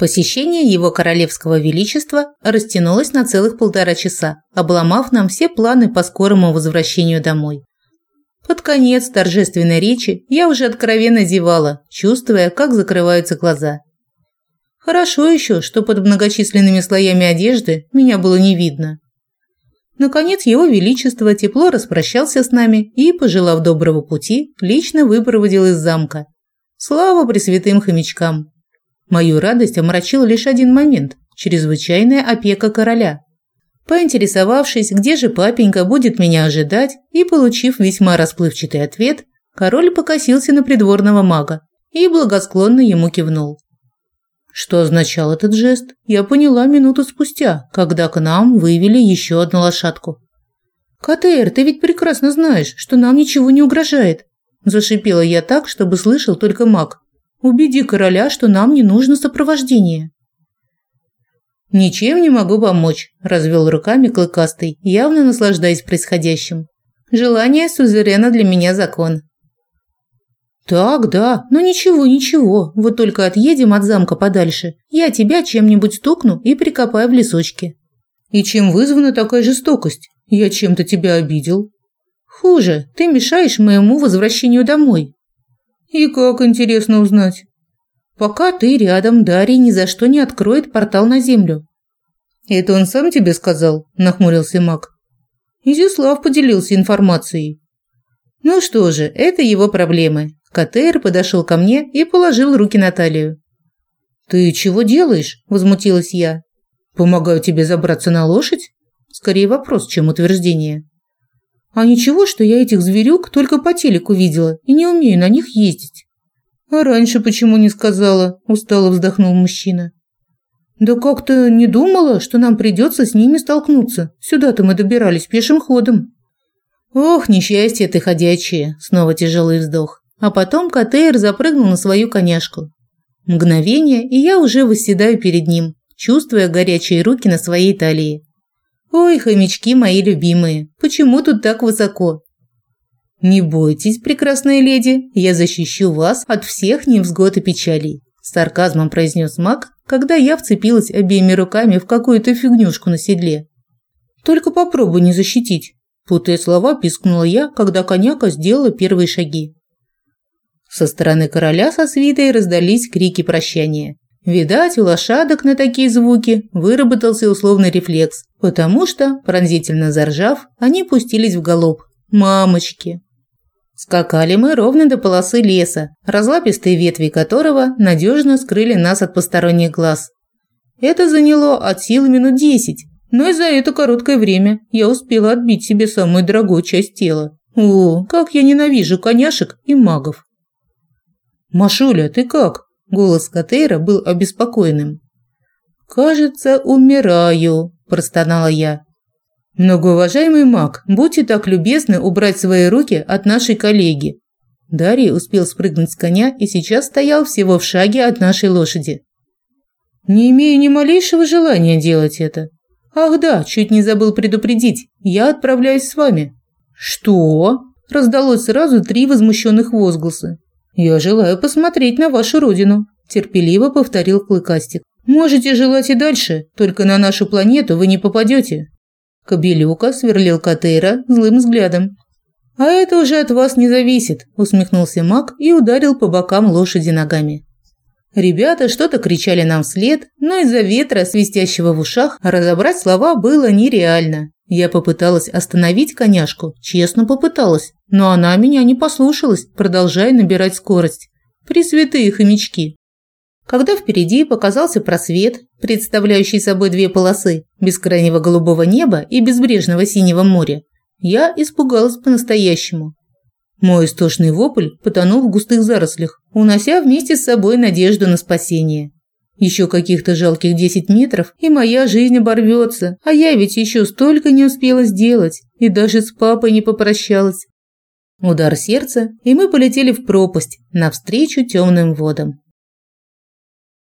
Посещение его королевского величества растянулось на целых полтора часа, обломав нам все планы по скорому возвращению домой. Под конец торжественной речи я уже откровенно зевала, чувствуя, как закрываются глаза. Хорошо еще, что под многочисленными слоями одежды меня было не видно. Наконец его величество тепло распрощался с нами и, пожелав доброго пути, лично выпроводил из замка. Слава пресвятым хомячкам! Мою радость омрачил лишь один момент – чрезвычайная опека короля. Поинтересовавшись, где же папенька будет меня ожидать, и получив весьма расплывчатый ответ, король покосился на придворного мага и благосклонно ему кивнул. Что означал этот жест, я поняла минуту спустя, когда к нам вывели еще одну лошадку. «Катер, ты ведь прекрасно знаешь, что нам ничего не угрожает», – зашипела я так, чтобы слышал только маг, Убеди короля, что нам не нужно сопровождение. Ничем не могу помочь, развел руками клыкастый, явно наслаждаясь происходящим. Желание сузерена для меня закон. Так, да, но ничего, ничего. Вот только отъедем от замка подальше. Я тебя чем-нибудь стукну и прикопаю в лесочке. И чем вызвана такая жестокость? Я чем-то тебя обидел? Хуже, ты мешаешь моему возвращению домой. И как интересно узнать? Пока ты рядом, Дарий ни за что не откроет портал на землю. Это он сам тебе сказал? Нахмурился Мак. Изяслав поделился информацией. Ну что же, это его проблемы. Катер подошел ко мне и положил руки на талию. Ты чего делаешь? возмутилась я. Помогаю тебе забраться на лошадь? Скорее вопрос, чем утверждение. А ничего, что я этих зверюк только по телеку видела и не умею на них ездить. А раньше почему не сказала? Устало вздохнул мужчина. Да как-то не думала, что нам придется с ними столкнуться. Сюда-то мы добирались пешим ходом. Ох, несчастье ты ходячее, снова тяжелый вздох. А потом Катейр запрыгнул на свою коняшку. Мгновение, и я уже восседаю перед ним, чувствуя горячие руки на своей талии. Ой, хомячки мои любимые, почему тут так высоко? Не бойтесь, прекрасная леди, я защищу вас от всех невзгод и печалей, сарказмом произнес маг, когда я вцепилась обеими руками в какую-то фигнюшку на седле. Только попробуй не защитить, путая слова, пискнула я, когда коняка сделала первые шаги. Со стороны короля со свитой раздались крики прощания. Видать, у лошадок на такие звуки выработался условный рефлекс, потому что, пронзительно заржав, они пустились в галоп. Мамочки! Скакали мы ровно до полосы леса, разлапистые ветви которого надежно скрыли нас от посторонних глаз. Это заняло от силы минут десять, но и за это короткое время я успела отбить себе самую дорогую часть тела. О, как я ненавижу коняшек и магов. «Машуля, ты как?» Голос Катейра был обеспокоенным. «Кажется, умираю», – простонала я. «Многоуважаемый маг, будьте так любезны убрать свои руки от нашей коллеги». Дарий успел спрыгнуть с коня и сейчас стоял всего в шаге от нашей лошади. «Не имею ни малейшего желания делать это. Ах да, чуть не забыл предупредить, я отправляюсь с вами». «Что?» – раздалось сразу три возмущенных возгласа. «Я желаю посмотреть на вашу родину», – терпеливо повторил Клыкастик. «Можете желать и дальше, только на нашу планету вы не попадете». Кобелюка сверлил Катейра злым взглядом. «А это уже от вас не зависит», – усмехнулся маг и ударил по бокам лошади ногами. Ребята что-то кричали нам вслед, но из-за ветра, свистящего в ушах, разобрать слова было нереально. Я попыталась остановить коняшку, честно попыталась, но она меня не послушалась, продолжая набирать скорость. Пресвятые хомячки. Когда впереди показался просвет, представляющий собой две полосы бескрайнего голубого неба и безбрежного синего моря, я испугалась по-настоящему. Мой истошный вопль потонул в густых зарослях, унося вместе с собой надежду на спасение. Еще каких-то жалких 10 метров, и моя жизнь оборвется, а я ведь еще столько не успела сделать, и даже с папой не попрощалась. Удар сердца, и мы полетели в пропасть, навстречу темным водам.